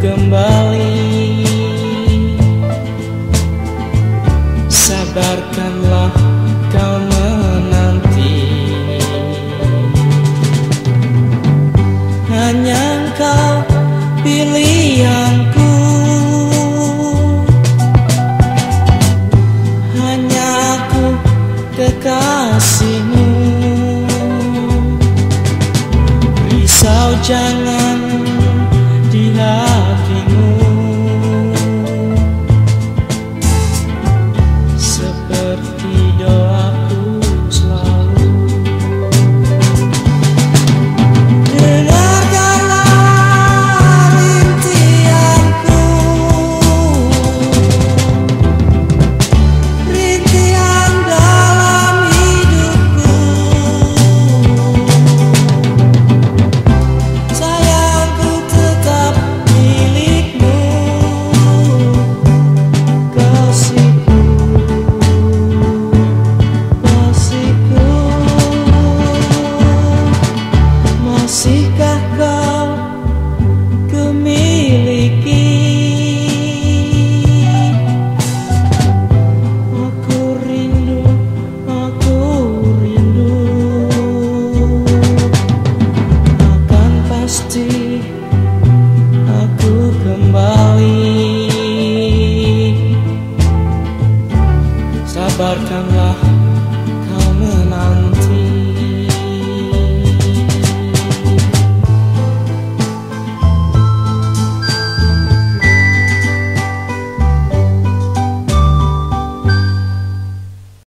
kembali. Sabarkanlah kau menanti. Hanya kau pilihanku. Hanya aku kekasihmu. Risau jangan besarkanlah